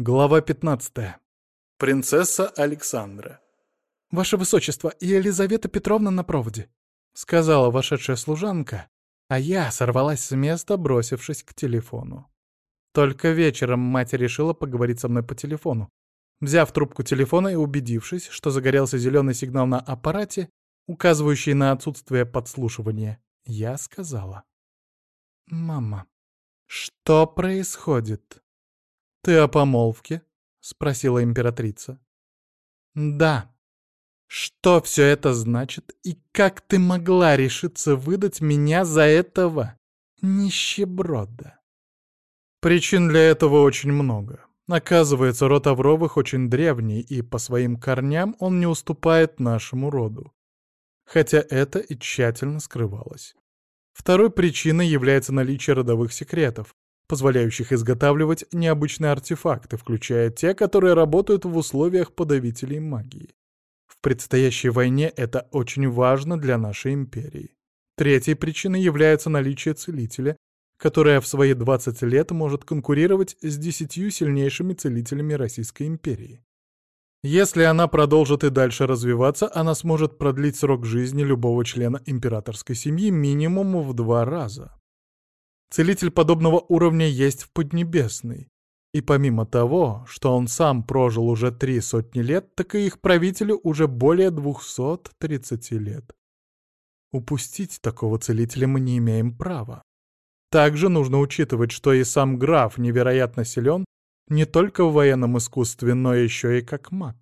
Глава 15. Принцесса Александра. «Ваше Высочество, Елизавета Петровна на проводе», — сказала вошедшая служанка, а я сорвалась с места, бросившись к телефону. Только вечером мать решила поговорить со мной по телефону. Взяв трубку телефона и убедившись, что загорелся зеленый сигнал на аппарате, указывающий на отсутствие подслушивания, я сказала. «Мама, что происходит?» «Ты о помолвке?» — спросила императрица. «Да. Что все это значит, и как ты могла решиться выдать меня за этого нищеброда?» Причин для этого очень много. Оказывается, род Авровых очень древний, и по своим корням он не уступает нашему роду. Хотя это и тщательно скрывалось. Второй причиной является наличие родовых секретов, позволяющих изготавливать необычные артефакты, включая те, которые работают в условиях подавителей магии. В предстоящей войне это очень важно для нашей империи. Третьей причиной является наличие целителя, которая в свои 20 лет может конкурировать с десятью сильнейшими целителями Российской империи. Если она продолжит и дальше развиваться, она сможет продлить срок жизни любого члена императорской семьи минимум в два раза. Целитель подобного уровня есть в Поднебесной. И помимо того, что он сам прожил уже три сотни лет, так и их правителю уже более 230 лет. Упустить такого целителя мы не имеем права. Также нужно учитывать, что и сам граф невероятно силен не только в военном искусстве, но еще и как маг.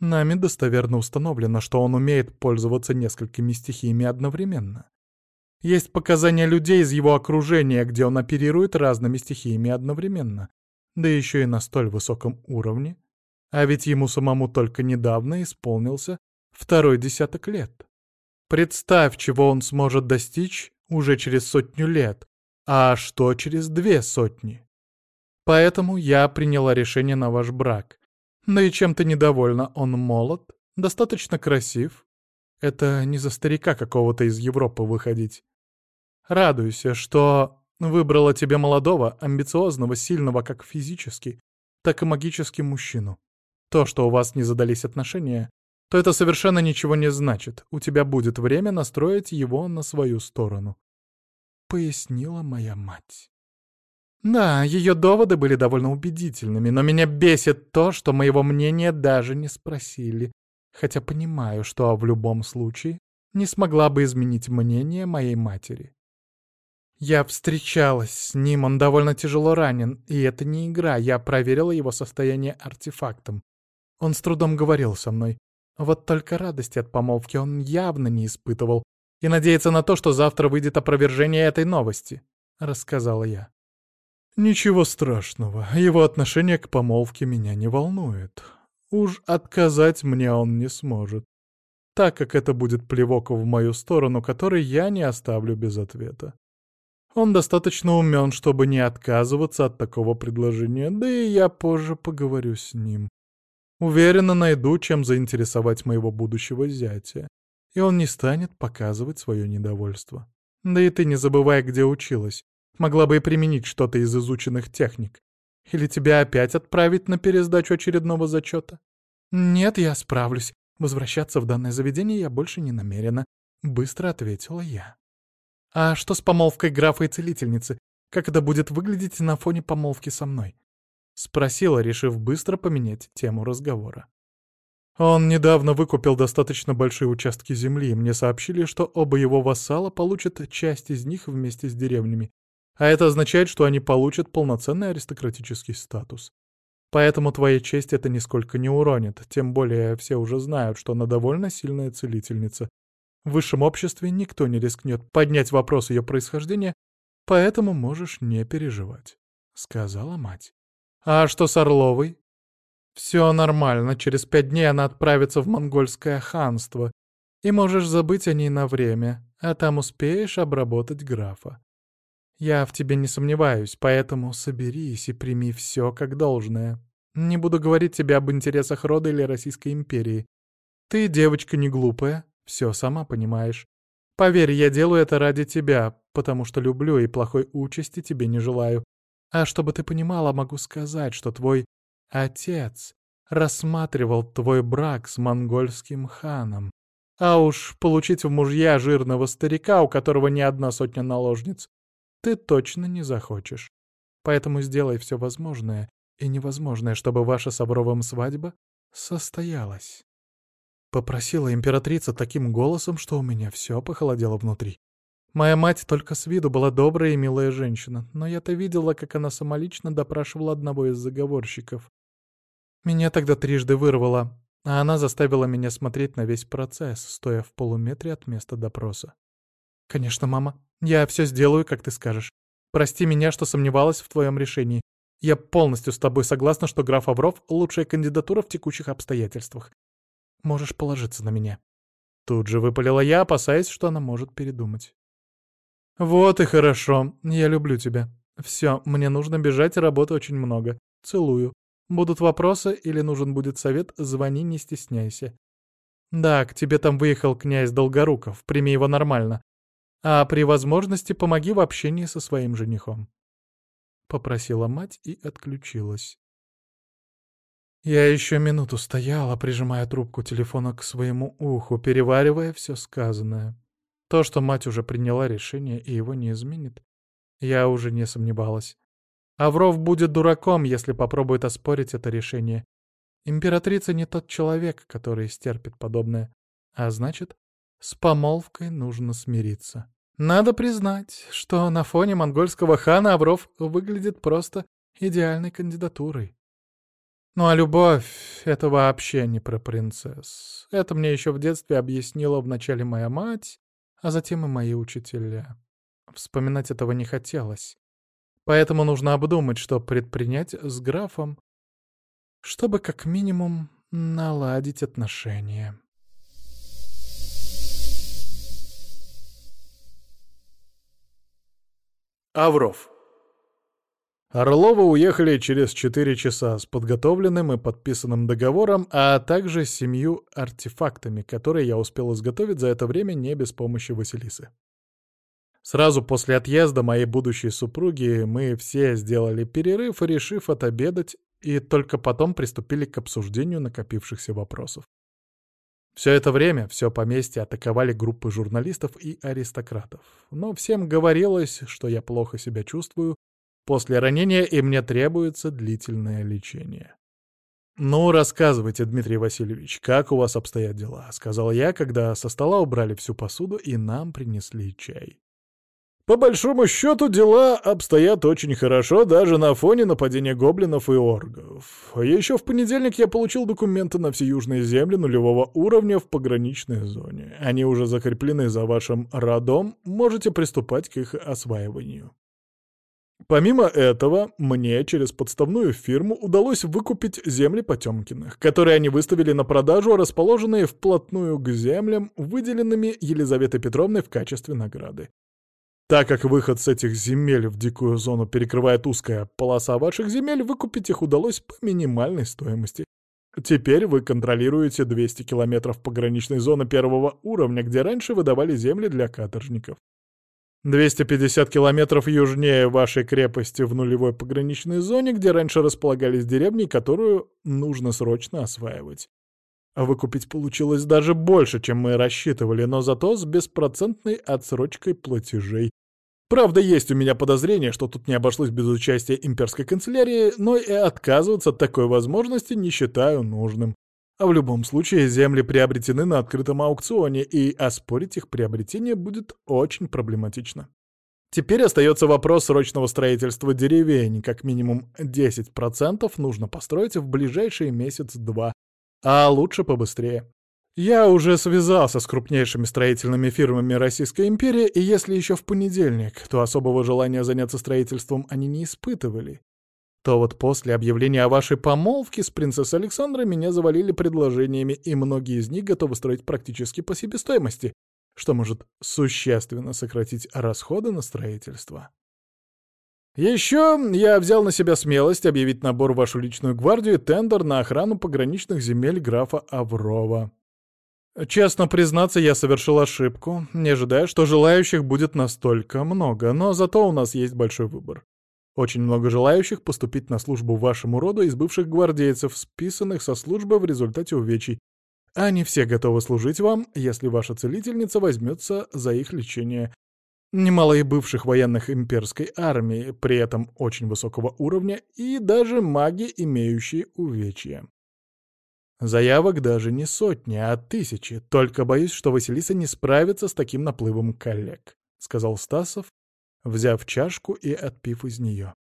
Нами достоверно установлено, что он умеет пользоваться несколькими стихиями одновременно. Есть показания людей из его окружения, где он оперирует разными стихиями одновременно, да еще и на столь высоком уровне. А ведь ему самому только недавно исполнился второй десяток лет. Представь, чего он сможет достичь уже через сотню лет, а что через две сотни. Поэтому я приняла решение на ваш брак. Да и чем ты недовольна, он молод, достаточно красив. Это не за старика какого-то из Европы выходить. Радуйся, что выбрала тебе молодого, амбициозного, сильного как физически, так и магически мужчину. То, что у вас не задались отношения, то это совершенно ничего не значит. У тебя будет время настроить его на свою сторону. Пояснила моя мать. Да, ее доводы были довольно убедительными, но меня бесит то, что моего мнения даже не спросили. Хотя понимаю, что в любом случае не смогла бы изменить мнение моей матери. Я встречалась с ним, он довольно тяжело ранен, и это не игра, я проверила его состояние артефактом. Он с трудом говорил со мной. Вот только радости от помолвки он явно не испытывал, и надеется на то, что завтра выйдет опровержение этой новости, — рассказала я. Ничего страшного, его отношение к помолвке меня не волнует. Уж отказать мне он не сможет, так как это будет плевок в мою сторону, который я не оставлю без ответа. Он достаточно умен, чтобы не отказываться от такого предложения, да и я позже поговорю с ним. Уверенно найду, чем заинтересовать моего будущего зятя, и он не станет показывать свое недовольство. Да и ты не забывай, где училась. Могла бы и применить что-то из изученных техник. Или тебя опять отправить на пересдачу очередного зачета? Нет, я справлюсь. Возвращаться в данное заведение я больше не намерена, — быстро ответила я. «А что с помолвкой графа и целительницы? Как это будет выглядеть на фоне помолвки со мной?» — спросила, решив быстро поменять тему разговора. Он недавно выкупил достаточно большие участки земли, и мне сообщили, что оба его вассала получат часть из них вместе с деревнями, а это означает, что они получат полноценный аристократический статус. Поэтому твоя честь это нисколько не уронит, тем более все уже знают, что она довольно сильная целительница, в высшем обществе никто не рискнет поднять вопрос ее происхождения, поэтому можешь не переживать», — сказала мать. «А что с Орловой?» «Все нормально, через пять дней она отправится в монгольское ханство, и можешь забыть о ней на время, а там успеешь обработать графа. Я в тебе не сомневаюсь, поэтому соберись и прими все как должное. Не буду говорить тебе об интересах рода или Российской империи. Ты девочка не глупая, все сама понимаешь. Поверь, я делаю это ради тебя, потому что люблю и плохой участи тебе не желаю. А чтобы ты понимала, могу сказать, что твой отец рассматривал твой брак с монгольским ханом. А уж получить в мужья жирного старика, у которого не одна сотня наложниц, ты точно не захочешь. Поэтому сделай все возможное и невозможное, чтобы ваша с Авровым свадьба состоялась. Попросила императрица таким голосом, что у меня все похолодело внутри. Моя мать только с виду была добрая и милая женщина, но я-то видела, как она самолично допрашивала одного из заговорщиков. Меня тогда трижды вырвало, а она заставила меня смотреть на весь процесс, стоя в полуметре от места допроса. «Конечно, мама, я все сделаю, как ты скажешь. Прости меня, что сомневалась в твоем решении. Я полностью с тобой согласна, что граф Авров — лучшая кандидатура в текущих обстоятельствах. Можешь положиться на меня». Тут же выпалила я, опасаясь, что она может передумать. «Вот и хорошо. Я люблю тебя. Все, мне нужно бежать, работы очень много. Целую. Будут вопросы или нужен будет совет, звони, не стесняйся. Да, к тебе там выехал князь Долгоруков, прими его нормально. А при возможности помоги в общении со своим женихом. Попросила мать и отключилась. Я еще минуту стояла, прижимая трубку телефона к своему уху, переваривая все сказанное. То, что мать уже приняла решение и его не изменит, я уже не сомневалась. Авров будет дураком, если попробует оспорить это решение. Императрица не тот человек, который стерпит подобное. А значит, с помолвкой нужно смириться. Надо признать, что на фоне монгольского хана Авров выглядит просто идеальной кандидатурой. Ну а любовь — это вообще не про принцесс. Это мне еще в детстве объяснила вначале моя мать, а затем и мои учителя. Вспоминать этого не хотелось. Поэтому нужно обдумать, что предпринять с графом, чтобы как минимум наладить отношения. Авров. Орловы уехали через четыре часа с подготовленным и подписанным договором, а также семью артефактами, которые я успел изготовить за это время не без помощи Василисы. Сразу после отъезда моей будущей супруги мы все сделали перерыв, решив отобедать, и только потом приступили к обсуждению накопившихся вопросов. Все это время все поместье атаковали группы журналистов и аристократов, но всем говорилось, что я плохо себя чувствую после ранения и мне требуется длительное лечение. «Ну, рассказывайте, Дмитрий Васильевич, как у вас обстоят дела?» — сказал я, когда со стола убрали всю посуду и нам принесли чай. По большому счету дела обстоят очень хорошо даже на фоне нападения гоблинов и оргов. Еще в понедельник я получил документы на все южные земли нулевого уровня в пограничной зоне. Они уже закреплены за вашим родом, можете приступать к их осваиванию. Помимо этого, мне через подставную фирму удалось выкупить земли Потемкиных, которые они выставили на продажу, расположенные вплотную к землям, выделенными Елизаветой Петровной в качестве награды. Так как выход с этих земель в дикую зону перекрывает узкая полоса ваших земель, выкупить их удалось по минимальной стоимости. Теперь вы контролируете 200 километров пограничной зоны первого уровня, где раньше выдавали земли для каторжников. 250 километров южнее вашей крепости в нулевой пограничной зоне, где раньше располагались деревни, которую нужно срочно осваивать. Выкупить получилось даже больше, чем мы рассчитывали, но зато с беспроцентной отсрочкой платежей. Правда, есть у меня подозрение, что тут не обошлось без участия имперской канцелярии, но и отказываться от такой возможности не считаю нужным. А в любом случае, земли приобретены на открытом аукционе, и оспорить их приобретение будет очень проблематично. Теперь остается вопрос срочного строительства деревень. Как минимум 10% нужно построить в ближайшие месяц-два, а лучше побыстрее. Я уже связался с крупнейшими строительными фирмами Российской империи, и если еще в понедельник, то особого желания заняться строительством они не испытывали, то вот после объявления о вашей помолвке с принцессой Александрой меня завалили предложениями, и многие из них готовы строить практически по себестоимости, что может существенно сократить расходы на строительство. Еще я взял на себя смелость объявить набор в вашу личную гвардию тендер на охрану пограничных земель графа Аврова. Честно признаться, я совершил ошибку, не ожидая, что желающих будет настолько много, но зато у нас есть большой выбор. Очень много желающих поступить на службу вашему роду из бывших гвардейцев, списанных со службы в результате увечий. Они все готовы служить вам, если ваша целительница возьмется за их лечение. Немало и бывших военных имперской армии, при этом очень высокого уровня, и даже маги, имеющие увечья. Заявок даже не сотни, а тысячи, только боюсь, что Василиса не справится с таким наплывом коллег, — сказал Стасов, взяв чашку и отпив из нее.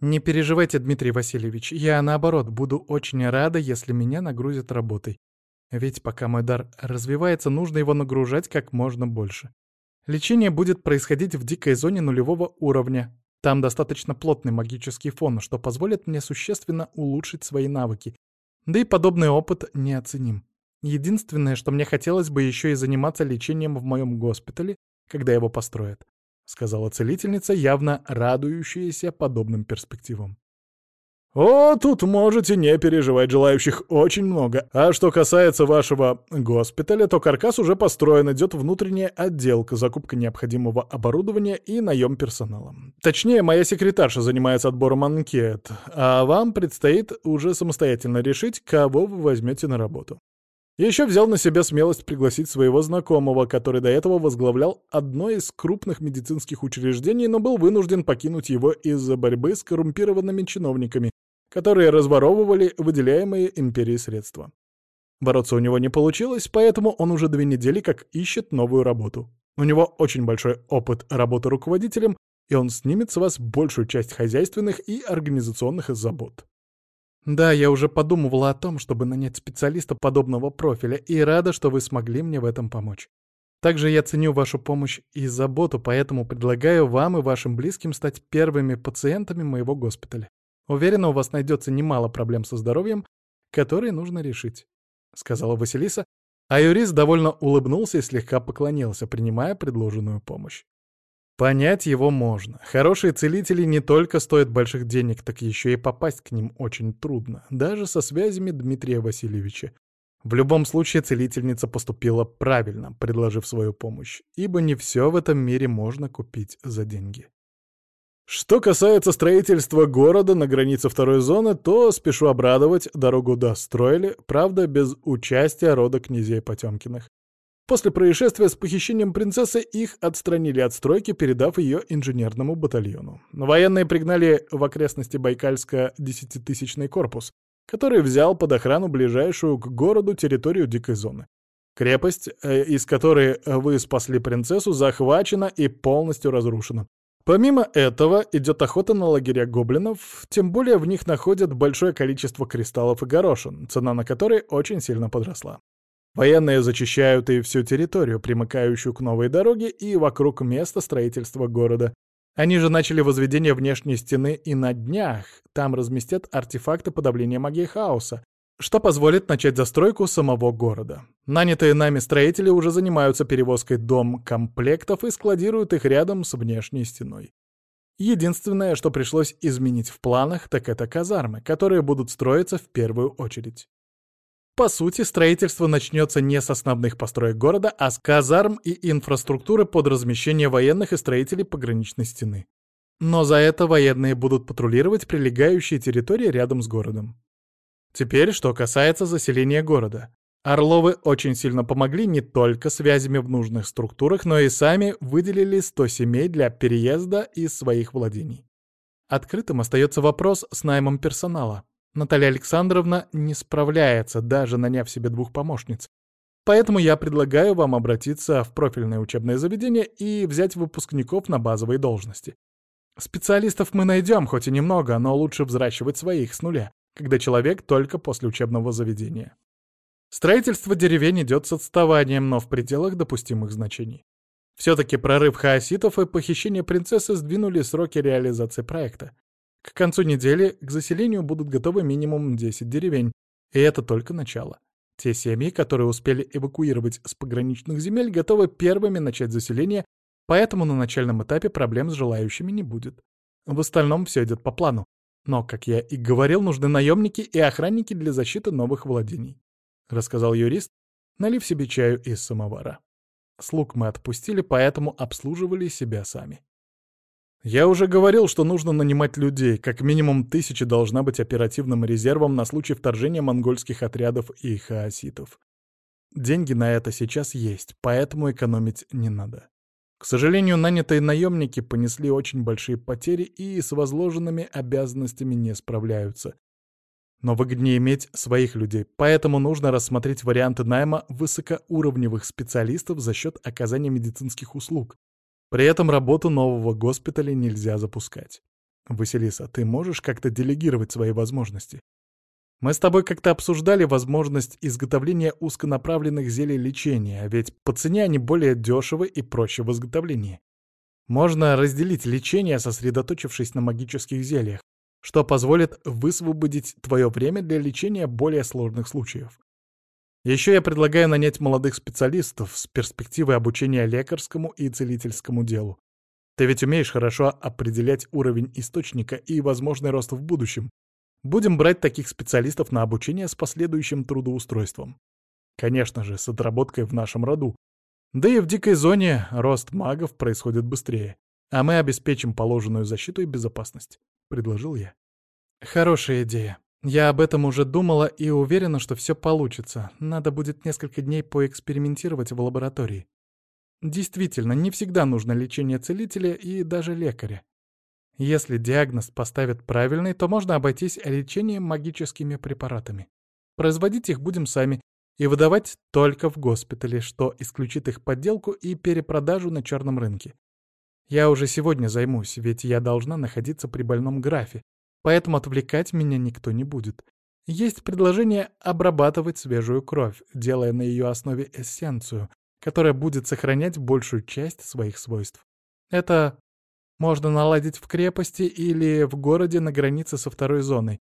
«Не переживайте, Дмитрий Васильевич, я, наоборот, буду очень рада, если меня нагрузят работой. Ведь пока мой дар развивается, нужно его нагружать как можно больше. Лечение будет происходить в дикой зоне нулевого уровня. Там достаточно плотный магический фон, что позволит мне существенно улучшить свои навыки. Да и подобный опыт неоценим. Единственное, что мне хотелось бы еще и заниматься лечением в моем госпитале, когда его построят. — сказала целительница, явно радующаяся подобным перспективам. «О, тут можете не переживать, желающих очень много. А что касается вашего госпиталя, то каркас уже построен, идет внутренняя отделка, закупка необходимого оборудования и наем персонала. Точнее, моя секретарша занимается отбором анкет, а вам предстоит уже самостоятельно решить, кого вы возьмете на работу. Еще взял на себя смелость пригласить своего знакомого, который до этого возглавлял одно из крупных медицинских учреждений, но был вынужден покинуть его из-за борьбы с коррумпированными чиновниками, которые разворовывали выделяемые империей средства. Бороться у него не получилось, поэтому он уже две недели как ищет новую работу. У него очень большой опыт работы руководителем, и он снимет с вас большую часть хозяйственных и организационных забот. Да, я уже подумывала о том, чтобы нанять специалиста подобного профиля, и рада, что вы смогли мне в этом помочь. Также я ценю вашу помощь и заботу, поэтому предлагаю вам и вашим близким стать первыми пациентами моего госпиталя. Уверена, у вас найдется немало проблем со здоровьем, которые нужно решить», — сказала Василиса, а юрист довольно улыбнулся и слегка поклонился, принимая предложенную помощь. Понять его можно. Хорошие целители не только стоят больших денег, так еще и попасть к ним очень трудно, даже со связями Дмитрия Васильевича. В любом случае целительница поступила правильно, предложив свою помощь, ибо не все в этом мире можно купить за деньги. Что касается строительства города на границе второй зоны, то, спешу обрадовать, дорогу достроили, правда, без участия рода князей Потемкиных. После происшествия с похищением принцессы их отстранили от стройки, передав ее инженерному батальону. Военные пригнали в окрестности Байкальска десятитысячный корпус, который взял под охрану ближайшую к городу территорию дикой зоны. Крепость, э, из которой вы спасли принцессу, захвачена и полностью разрушена. Помимо этого идет охота на лагеря гоблинов, тем более в них находят большое количество кристаллов и горошин, цена на которые очень сильно подросла. Военные зачищают и всю территорию, примыкающую к новой дороге и вокруг места строительства города. Они же начали возведение внешней стены и на днях там разместят артефакты подавления магии хаоса, что позволит начать застройку самого города. Нанятые нами строители уже занимаются перевозкой дом-комплектов и складируют их рядом с внешней стеной. Единственное, что пришлось изменить в планах, так это казармы, которые будут строиться в первую очередь. По сути, строительство начнется не с основных построек города, а с казарм и инфраструктуры под размещение военных и строителей пограничной стены. Но за это военные будут патрулировать прилегающие территории рядом с городом. Теперь, что касается заселения города. Орловы очень сильно помогли не только связями в нужных структурах, но и сами выделили 100 семей для переезда из своих владений. Открытым остается вопрос с наймом персонала. Наталья Александровна не справляется, даже наняв себе двух помощниц. Поэтому я предлагаю вам обратиться в профильное учебное заведение и взять выпускников на базовые должности. Специалистов мы найдем, хоть и немного, но лучше взращивать своих с нуля, когда человек только после учебного заведения. Строительство деревень идет с отставанием, но в пределах допустимых значений. Все-таки прорыв хаоситов и похищение принцессы сдвинули сроки реализации проекта. К концу недели к заселению будут готовы минимум 10 деревень, и это только начало. Те семьи, которые успели эвакуировать с пограничных земель, готовы первыми начать заселение, поэтому на начальном этапе проблем с желающими не будет. В остальном все идет по плану. Но, как я и говорил, нужны наемники и охранники для защиты новых владений. Рассказал юрист, налив себе чаю из самовара. Слуг мы отпустили, поэтому обслуживали себя сами. Я уже говорил, что нужно нанимать людей, как минимум тысяча должна быть оперативным резервом на случай вторжения монгольских отрядов и хаоситов. Деньги на это сейчас есть, поэтому экономить не надо. К сожалению, нанятые наемники понесли очень большие потери и с возложенными обязанностями не справляются. Но выгоднее иметь своих людей, поэтому нужно рассмотреть варианты найма высокоуровневых специалистов за счет оказания медицинских услуг, при этом работу нового госпиталя нельзя запускать. Василиса, ты можешь как-то делегировать свои возможности? Мы с тобой как-то обсуждали возможность изготовления узконаправленных зелий лечения, ведь по цене они более дешевы и проще в изготовлении. Можно разделить лечение, сосредоточившись на магических зельях, что позволит высвободить твое время для лечения более сложных случаев. Еще я предлагаю нанять молодых специалистов с перспективой обучения лекарскому и целительскому делу. Ты ведь умеешь хорошо определять уровень источника и возможный рост в будущем. Будем брать таких специалистов на обучение с последующим трудоустройством. Конечно же, с отработкой в нашем роду. Да и в дикой зоне рост магов происходит быстрее, а мы обеспечим положенную защиту и безопасность, — предложил я. Хорошая идея. Я об этом уже думала и уверена, что все получится. Надо будет несколько дней поэкспериментировать в лаборатории. Действительно, не всегда нужно лечение целителя и даже лекаря. Если диагноз поставят правильный, то можно обойтись лечением магическими препаратами. Производить их будем сами и выдавать только в госпитале, что исключит их подделку и перепродажу на черном рынке. Я уже сегодня займусь, ведь я должна находиться при больном графе, поэтому отвлекать меня никто не будет. Есть предложение обрабатывать свежую кровь, делая на ее основе эссенцию, которая будет сохранять большую часть своих свойств. Это можно наладить в крепости или в городе на границе со второй зоной.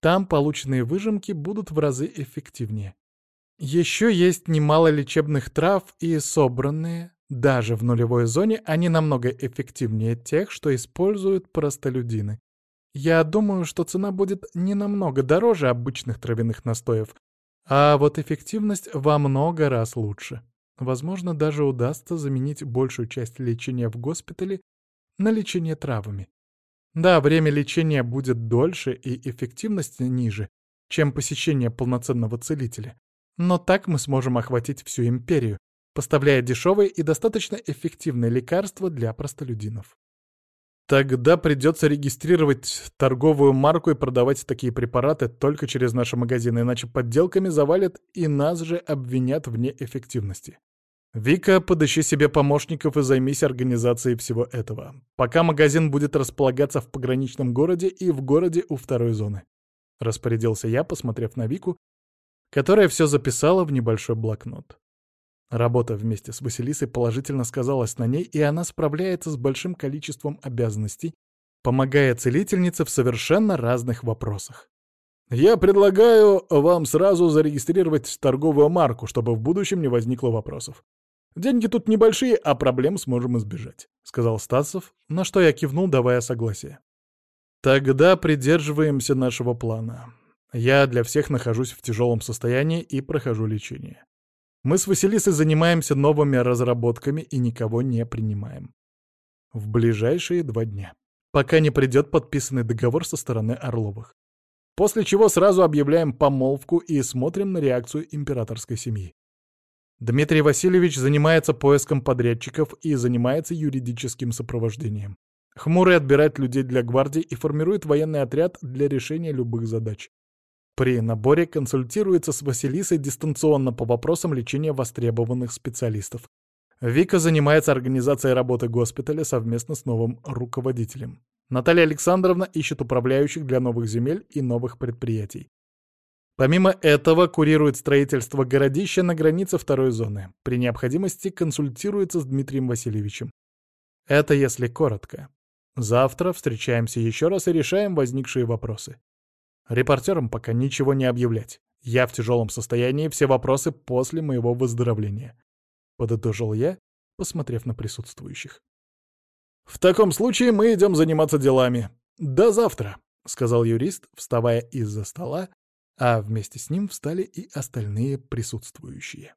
Там полученные выжимки будут в разы эффективнее. Еще есть немало лечебных трав и собранные, даже в нулевой зоне, они намного эффективнее тех, что используют простолюдины. Я думаю, что цена будет не намного дороже обычных травяных настоев, а вот эффективность во много раз лучше. Возможно, даже удастся заменить большую часть лечения в госпитале на лечение травами. Да, время лечения будет дольше и эффективность ниже, чем посещение полноценного целителя. Но так мы сможем охватить всю империю, поставляя дешевые и достаточно эффективные лекарства для простолюдинов. Тогда придется регистрировать торговую марку и продавать такие препараты только через наши магазины, иначе подделками завалят и нас же обвинят в неэффективности. Вика, подыщи себе помощников и займись организацией всего этого. Пока магазин будет располагаться в пограничном городе и в городе у второй зоны. Распорядился я, посмотрев на Вику, которая все записала в небольшой блокнот. Работа вместе с Василисой положительно сказалась на ней, и она справляется с большим количеством обязанностей, помогая целительнице в совершенно разных вопросах. «Я предлагаю вам сразу зарегистрировать торговую марку, чтобы в будущем не возникло вопросов. Деньги тут небольшие, а проблем сможем избежать», — сказал Стасов, на что я кивнул, давая согласие. «Тогда придерживаемся нашего плана. Я для всех нахожусь в тяжелом состоянии и прохожу лечение. Мы с Василисой занимаемся новыми разработками и никого не принимаем. В ближайшие два дня. Пока не придет подписанный договор со стороны Орловых. После чего сразу объявляем помолвку и смотрим на реакцию императорской семьи. Дмитрий Васильевич занимается поиском подрядчиков и занимается юридическим сопровождением. Хмурый отбирает людей для гвардии и формирует военный отряд для решения любых задач. При наборе консультируется с Василисой дистанционно по вопросам лечения востребованных специалистов. Вика занимается организацией работы госпиталя совместно с новым руководителем. Наталья Александровна ищет управляющих для новых земель и новых предприятий. Помимо этого, курирует строительство городища на границе второй зоны. При необходимости консультируется с Дмитрием Васильевичем. Это если коротко. Завтра встречаемся еще раз и решаем возникшие вопросы. Репортерам пока ничего не объявлять. Я в тяжелом состоянии, все вопросы после моего выздоровления. Подытожил я, посмотрев на присутствующих. «В таком случае мы идем заниматься делами. До завтра», — сказал юрист, вставая из-за стола, а вместе с ним встали и остальные присутствующие.